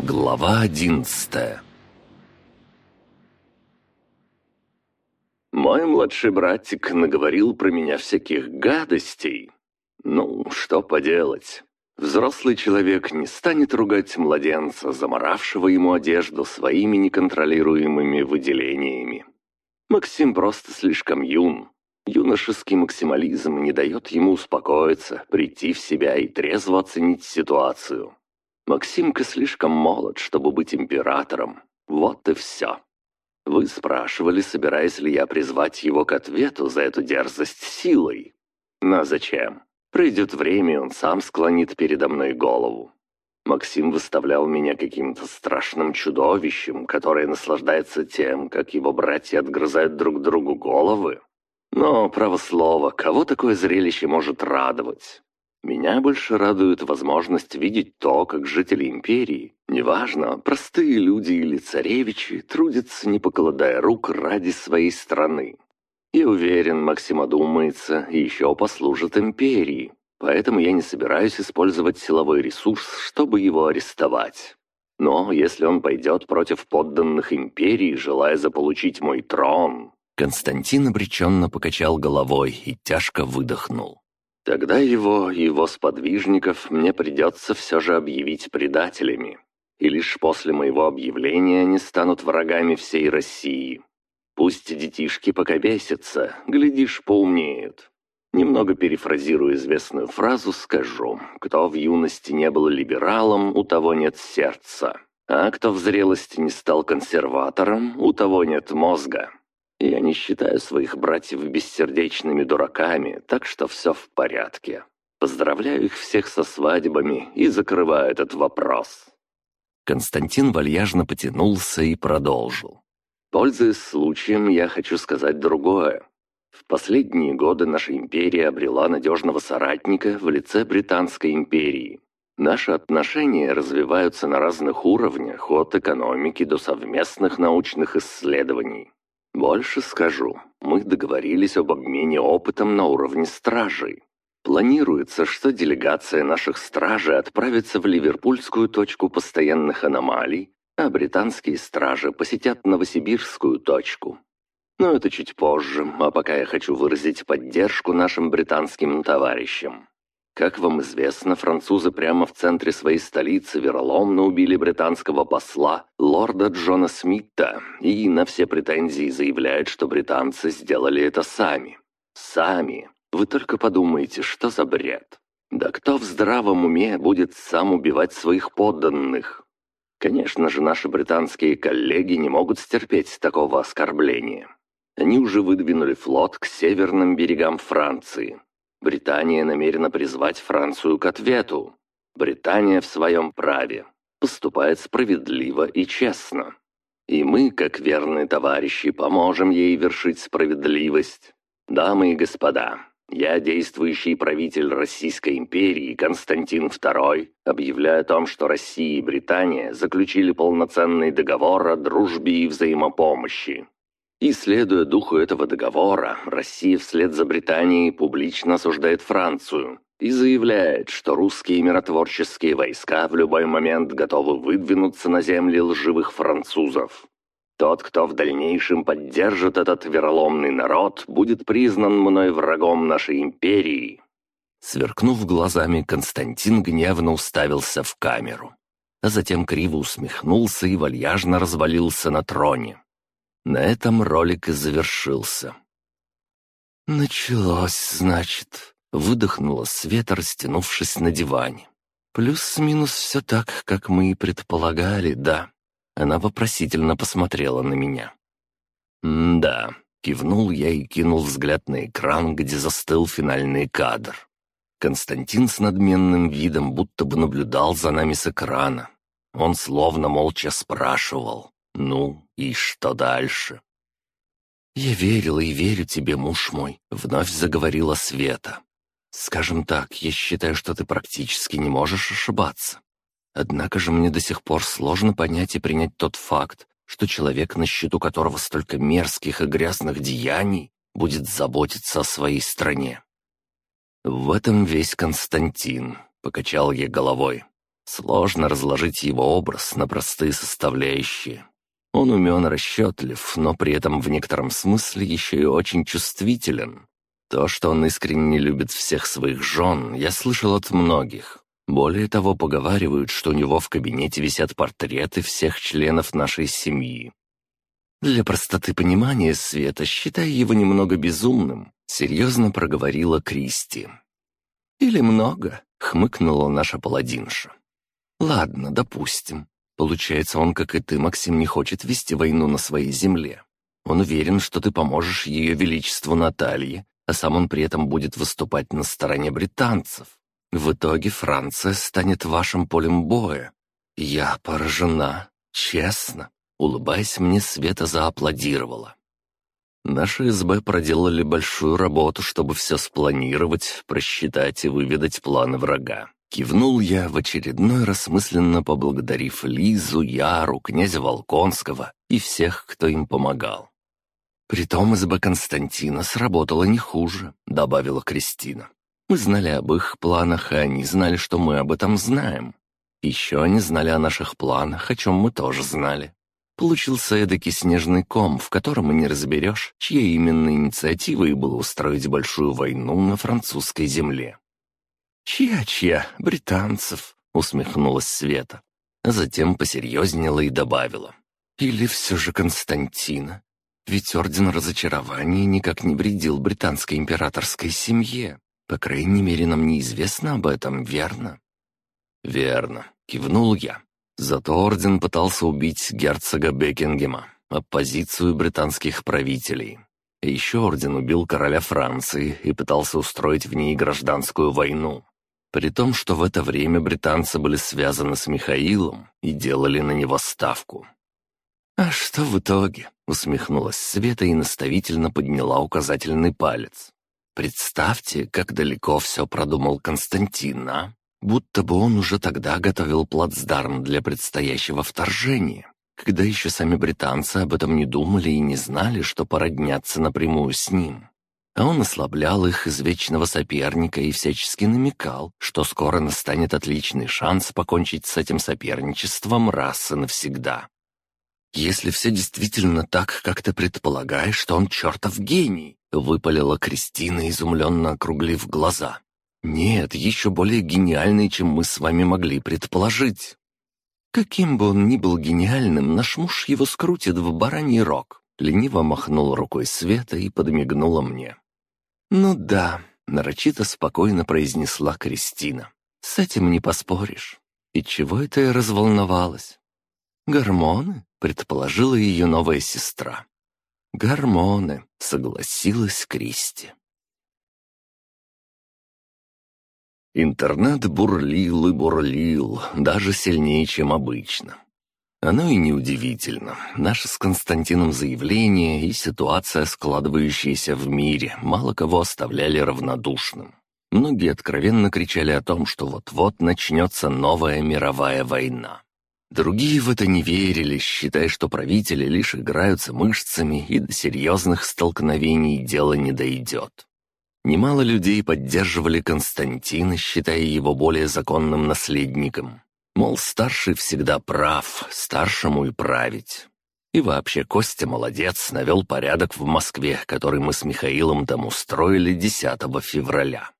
Глава одиннадцатая Мой младший братик наговорил про меня всяких гадостей. Ну, что поделать. Взрослый человек не станет ругать младенца, заморавшего ему одежду своими неконтролируемыми выделениями. Максим просто слишком юн. Юношеский максимализм не дает ему успокоиться, прийти в себя и трезво оценить ситуацию. Максимка слишком молод, чтобы быть императором. Вот и все. Вы спрашивали, собираюсь ли я призвать его к ответу за эту дерзость силой. Но зачем? Пройдет время, и он сам склонит передо мной голову. Максим выставлял меня каким-то страшным чудовищем, которое наслаждается тем, как его братья отгрызают друг другу головы. Но, право слово, кого такое зрелище может радовать? Меня больше радует возможность видеть то, как жители империи, неважно, простые люди или царевичи, трудятся, не покладая рук ради своей страны. И уверен, Максим одумается еще послужит империи, поэтому я не собираюсь использовать силовой ресурс, чтобы его арестовать. Но если он пойдет против подданных империи, желая заполучить мой трон...» Константин обреченно покачал головой и тяжко выдохнул. Тогда его и его сподвижников мне придется все же объявить предателями. И лишь после моего объявления они станут врагами всей России. Пусть детишки пока бесятся, глядишь, поумнеют. Немного перефразируя известную фразу, скажу, кто в юности не был либералом, у того нет сердца. А кто в зрелости не стал консерватором, у того нет мозга. Я не считаю своих братьев бессердечными дураками, так что все в порядке. Поздравляю их всех со свадьбами и закрываю этот вопрос». Константин вальяжно потянулся и продолжил. «Пользуясь случаем, я хочу сказать другое. В последние годы наша империя обрела надежного соратника в лице Британской империи. Наши отношения развиваются на разных уровнях, от экономики до совместных научных исследований. Больше скажу, мы договорились об обмене опытом на уровне стражей. Планируется, что делегация наших стражей отправится в ливерпульскую точку постоянных аномалий, а британские стражи посетят новосибирскую точку. Но это чуть позже, а пока я хочу выразить поддержку нашим британским товарищам. Как вам известно, французы прямо в центре своей столицы вероломно убили британского посла, лорда Джона Смита, и на все претензии заявляют, что британцы сделали это сами. Сами. Вы только подумайте, что за бред. Да кто в здравом уме будет сам убивать своих подданных? Конечно же, наши британские коллеги не могут стерпеть такого оскорбления. Они уже выдвинули флот к северным берегам Франции. Британия намерена призвать Францию к ответу. Британия в своем праве. Поступает справедливо и честно. И мы, как верные товарищи, поможем ей вершить справедливость. Дамы и господа, я, действующий правитель Российской империи Константин II, объявляю о том, что Россия и Британия заключили полноценный договор о дружбе и взаимопомощи. И, следуя духу этого договора, Россия вслед за Британией публично осуждает Францию и заявляет, что русские миротворческие войска в любой момент готовы выдвинуться на земли лживых французов. Тот, кто в дальнейшем поддержит этот вероломный народ, будет признан мной врагом нашей империи». Сверкнув глазами, Константин гневно уставился в камеру, а затем криво усмехнулся и вальяжно развалился на троне. На этом ролик и завершился. «Началось, значит», — выдохнула Света, растянувшись на диване. «Плюс-минус все так, как мы и предполагали, да». Она вопросительно посмотрела на меня. «Да», — кивнул я и кинул взгляд на экран, где застыл финальный кадр. Константин с надменным видом будто бы наблюдал за нами с экрана. Он словно молча спрашивал. «Ну, и что дальше?» «Я верила и верю тебе, муж мой», — вновь заговорила Света. «Скажем так, я считаю, что ты практически не можешь ошибаться. Однако же мне до сих пор сложно понять и принять тот факт, что человек, на счету которого столько мерзких и грязных деяний, будет заботиться о своей стране». «В этом весь Константин», — покачал я головой. Сложно разложить его образ на простые составляющие. Он умен, расчетлив, но при этом в некотором смысле еще и очень чувствителен. То, что он искренне любит всех своих жен, я слышал от многих. Более того, поговаривают, что у него в кабинете висят портреты всех членов нашей семьи. Для простоты понимания Света считай его немного безумным, серьезно проговорила Кристи. «Или много», — хмыкнула наша паладинша. «Ладно, допустим. Получается, он, как и ты, Максим, не хочет вести войну на своей земле. Он уверен, что ты поможешь ее величеству Наталье, а сам он при этом будет выступать на стороне британцев. В итоге Франция станет вашим полем боя. Я поражена, честно. Улыбаясь мне, Света зааплодировала. Наши СБ проделали большую работу, чтобы все спланировать, просчитать и выведать планы врага. Кивнул я в очередной раз мысленно поблагодарив Лизу, Яру, князя Волконского и всех, кто им помогал. «Притом СБ Константина сработало не хуже», — добавила Кристина. «Мы знали об их планах, и они знали, что мы об этом знаем. Еще они знали о наших планах, о чем мы тоже знали. Получился эдакий снежный ком, в котором и не разберешь, чья именно инициатива и было устроить большую войну на французской земле. «Чья-чья? Британцев?» — усмехнулась Света. А затем посерьезнела и добавила. «Или все же Константина? Ведь Орден Разочарования никак не вредил британской императорской семье. По крайней мере, нам неизвестно об этом, верно?» «Верно», — кивнул я. Зато Орден пытался убить герцога Бекингема, оппозицию британских правителей. И еще Орден убил короля Франции и пытался устроить в ней гражданскую войну. При том, что в это время британцы были связаны с Михаилом и делали на него ставку. «А что в итоге?» — усмехнулась Света и наставительно подняла указательный палец. «Представьте, как далеко все продумал Константин, а? Будто бы он уже тогда готовил плацдарм для предстоящего вторжения, когда еще сами британцы об этом не думали и не знали, что породнятся напрямую с ним а он ослаблял их из вечного соперника и всячески намекал, что скоро настанет отличный шанс покончить с этим соперничеством раз и навсегда. «Если все действительно так, как ты предполагаешь, что он чертов гений», — выпалила Кристина, изумленно округлив глаза. «Нет, еще более гениальный, чем мы с вами могли предположить». «Каким бы он ни был гениальным, наш муж его скрутит в бараний рог», — лениво махнул рукой Света и подмигнула мне. «Ну да», — нарочито спокойно произнесла Кристина. «С этим не поспоришь. И чего это я разволновалась?» «Гормоны?» — предположила ее новая сестра. «Гормоны», — согласилась Кристи. Интернет бурлил и бурлил, даже сильнее, чем обычно. Оно и неудивительно. Наше с Константином заявление и ситуация, складывающаяся в мире, мало кого оставляли равнодушным. Многие откровенно кричали о том, что вот-вот начнется новая мировая война. Другие в это не верили, считая, что правители лишь играются мышцами и до серьезных столкновений дело не дойдет. Немало людей поддерживали Константина, считая его более законным наследником. Мол, старший всегда прав, старшему и править. И вообще, Костя молодец, навел порядок в Москве, который мы с Михаилом там устроили 10 февраля.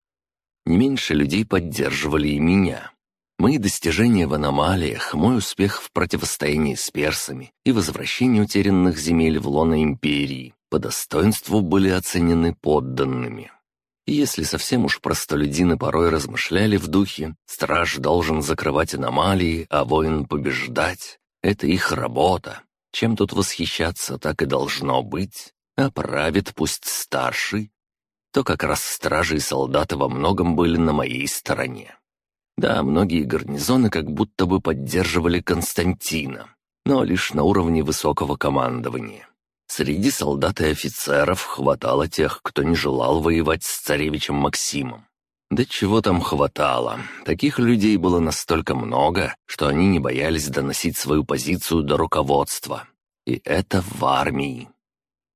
Не меньше людей поддерживали и меня. Мои достижения в аномалиях, мой успех в противостоянии с персами и возвращение утерянных земель в лоно империи по достоинству были оценены подданными. Если совсем уж простолюдины порой размышляли в духе, страж должен закрывать аномалии, а воин побеждать, это их работа. Чем тут восхищаться, так и должно быть. А правит пусть старший, то как раз стражи и солдаты во многом были на моей стороне. Да, многие гарнизоны как будто бы поддерживали Константина, но лишь на уровне высокого командования. Среди солдат и офицеров хватало тех, кто не желал воевать с царевичем Максимом. Да чего там хватало? Таких людей было настолько много, что они не боялись доносить свою позицию до руководства. И это в армии.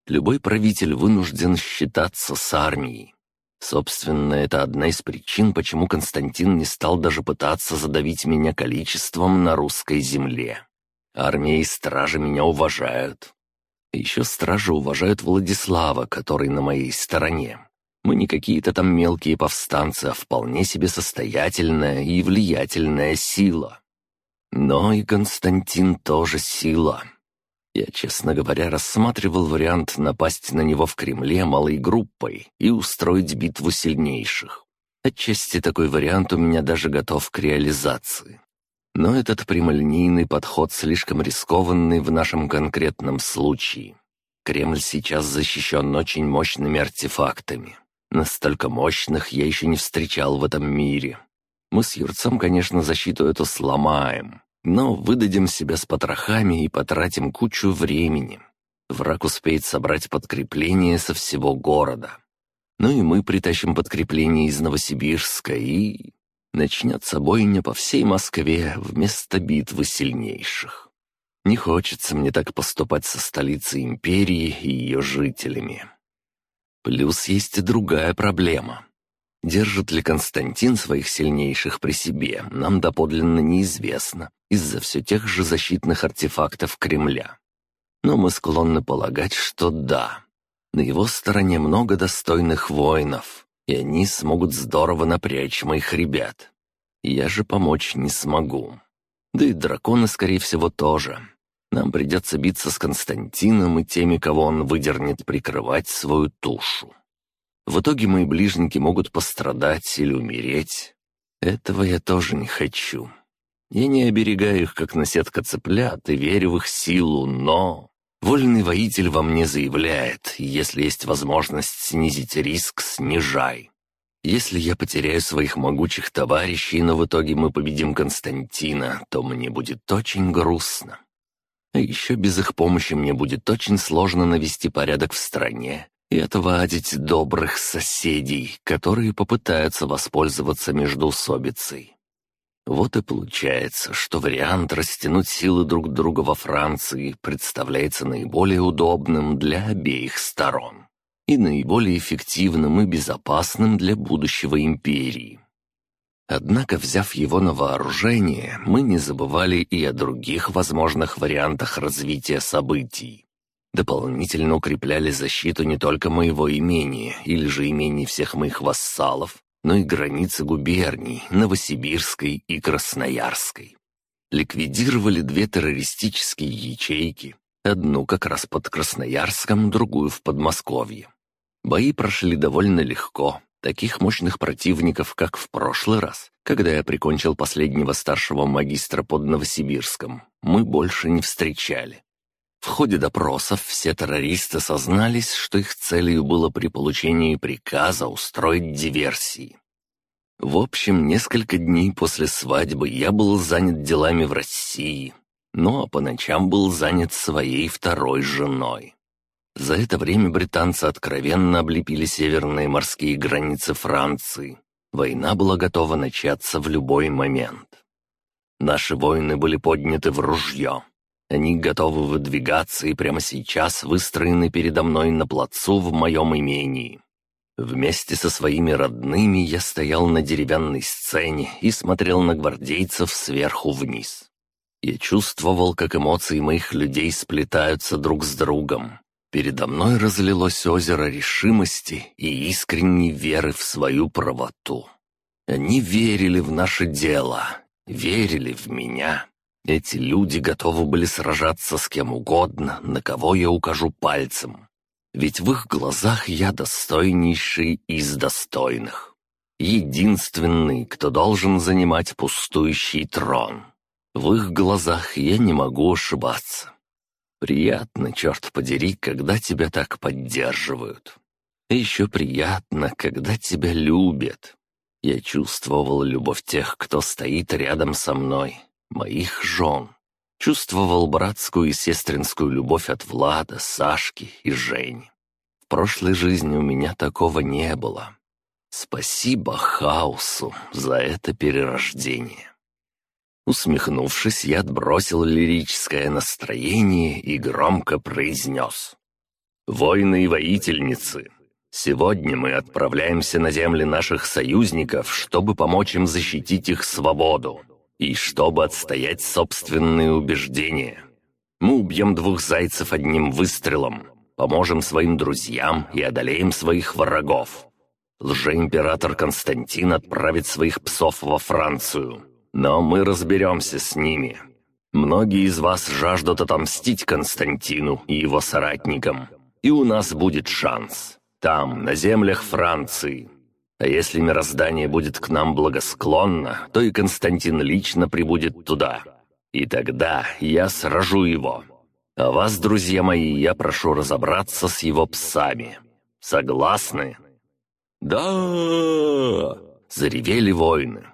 Любой правитель вынужден считаться с армией. Собственно, это одна из причин, почему Константин не стал даже пытаться задавить меня количеством на русской земле. Армия и стражи меня уважают. Еще стражи уважают Владислава, который на моей стороне. Мы не какие-то там мелкие повстанцы, а вполне себе состоятельная и влиятельная сила. Но и Константин тоже сила. Я, честно говоря, рассматривал вариант напасть на него в Кремле малой группой и устроить битву сильнейших. Отчасти такой вариант у меня даже готов к реализации. Но этот прямолинейный подход слишком рискованный в нашем конкретном случае. Кремль сейчас защищен очень мощными артефактами. Настолько мощных я еще не встречал в этом мире. Мы с Юрцом, конечно, защиту эту сломаем, но выдадим себя с потрохами и потратим кучу времени. Враг успеет собрать подкрепление со всего города. Ну и мы притащим подкрепление из Новосибирска, и... Начнется бойня по всей Москве вместо битвы сильнейших. Не хочется мне так поступать со столицей империи и ее жителями. Плюс есть и другая проблема. Держит ли Константин своих сильнейших при себе, нам доподлинно неизвестно, из-за все тех же защитных артефактов Кремля. Но мы склонны полагать, что да. На его стороне много достойных воинов, и они смогут здорово напрячь моих ребят. Я же помочь не смогу. Да и драконы, скорее всего, тоже. Нам придется биться с Константином и теми, кого он выдернет прикрывать свою тушу. В итоге мои ближники могут пострадать или умереть. Этого я тоже не хочу. Я не оберегаю их, как наседка цыплят, и верю в их силу, но... Вольный воитель во мне заявляет, если есть возможность снизить риск, снижай. Если я потеряю своих могучих товарищей, но в итоге мы победим Константина, то мне будет очень грустно. А еще без их помощи мне будет очень сложно навести порядок в стране и отвадить добрых соседей, которые попытаются воспользоваться междоусобицей. Вот и получается, что вариант растянуть силы друг друга во Франции представляется наиболее удобным для обеих сторон и наиболее эффективным и безопасным для будущего империи. Однако, взяв его на вооружение, мы не забывали и о других возможных вариантах развития событий дополнительно укрепляли защиту не только моего имения или же имений всех моих вассалов, но и границы губерний Новосибирской и Красноярской. Ликвидировали две террористические ячейки, одну как раз под Красноярском, другую в Подмосковье. Бои прошли довольно легко, таких мощных противников, как в прошлый раз, когда я прикончил последнего старшего магистра под Новосибирском, мы больше не встречали. В ходе допросов все террористы сознались, что их целью было при получении приказа устроить диверсии. В общем, несколько дней после свадьбы я был занят делами в России, ну а по ночам был занят своей второй женой. За это время британцы откровенно облепили северные морские границы Франции. Война была готова начаться в любой момент. Наши воины были подняты в ружье, они готовы выдвигаться и прямо сейчас выстроены передо мной на плацу в моем имении. Вместе со своими родными я стоял на деревянной сцене и смотрел на гвардейцев сверху вниз. Я чувствовал, как эмоции моих людей сплетаются друг с другом. Передо мной разлилось озеро решимости и искренней веры в свою правоту. Они верили в наше дело, верили в меня. Эти люди готовы были сражаться с кем угодно, на кого я укажу пальцем. Ведь в их глазах я достойнейший из достойных. Единственный, кто должен занимать пустующий трон. В их глазах я не могу ошибаться. Приятно, черт подери, когда тебя так поддерживают. И еще приятно, когда тебя любят. Я чувствовал любовь тех, кто стоит рядом со мной, моих жен. Чувствовал братскую и сестринскую любовь от Влада, Сашки и Жени. В прошлой жизни у меня такого не было. Спасибо хаосу за это перерождение. Усмехнувшись, я отбросил лирическое настроение и громко произнес. «Воины и воительницы, Сегодня мы отправляемся на земли наших союзников, чтобы помочь им защитить их свободу и чтобы отстоять собственные убеждения. Мы убьем двух зайцев одним выстрелом, поможем своим друзьям и одолеем своих врагов. Лжеимператор Константин отправит своих псов во Францию, но мы разберемся с ними. Многие из вас жаждут отомстить Константину и его соратникам, и у нас будет шанс. Там, на землях Франции. А если мироздание будет к нам благосклонно, то и Константин лично прибудет туда. И тогда я сражу его. А вас, друзья мои, я прошу разобраться с его псами. Согласны?» «Да!» — заревели воины.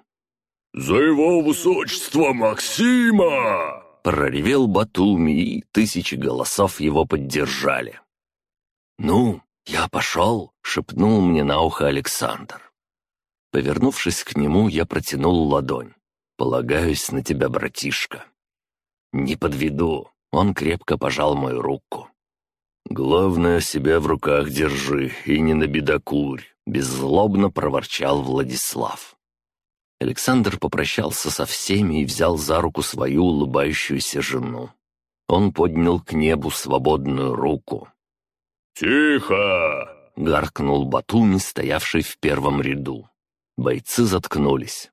«За его высочество Максима!» — проревел Батуми, и тысячи голосов его поддержали. «Ну, я пошел!» — шепнул мне на ухо Александр. Повернувшись к нему, я протянул ладонь. «Полагаюсь на тебя, братишка». «Не подведу», — он крепко пожал мою руку. «Главное, себя в руках держи и не набедокурь», — беззлобно проворчал Владислав. Александр попрощался со всеми и взял за руку свою улыбающуюся жену. Он поднял к небу свободную руку. «Тихо!» — гаркнул Батуми, стоявший в первом ряду. Бойцы заткнулись.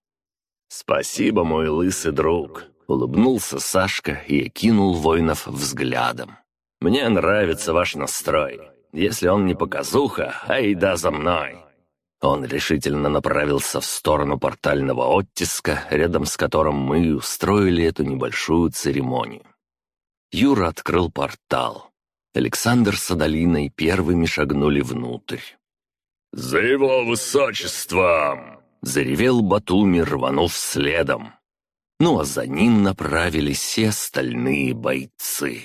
«Спасибо, мой лысый друг!» — улыбнулся Сашка и окинул воинов взглядом. «Мне нравится ваш настрой. Если он не показуха, айда за мной!» Он решительно направился в сторону портального оттиска, рядом с которым мы устроили эту небольшую церемонию. Юра открыл портал. Александр с Адалиной первыми шагнули внутрь. «За его высочеством!» — заревел Батуми, рванув следом. Ну а за ним направились все остальные бойцы.